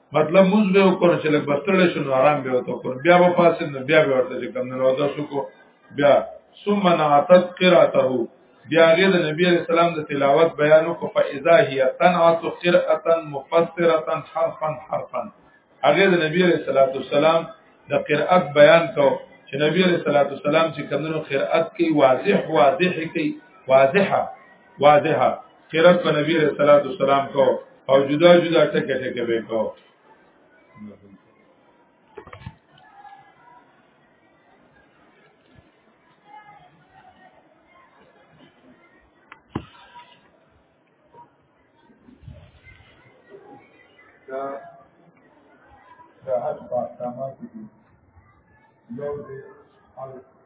مطلب موږ به وکړو چې لږ بستړ شو نو آرام به وته کړو بیا به پاسه نو بیا به ورته چې کم نه ودا شو کو بیا ثم نعتت قراته بیا غیر د نبی علیہ السلام د تلاوت بیان کو فاذا هي تنعت قراءه مفسره حرفا حرفا هغه د نبی علیہ الصلوۃ والسلام د قراءت بیان کو چې نبی علیہ الصلوۃ والسلام چې کمنو قراءت کوي واضح واضح کوي واضحه واضحه قرات په نبی رسول الله صلی الله علیه وسلم کو او جدا جدا ټکه ټکه به کو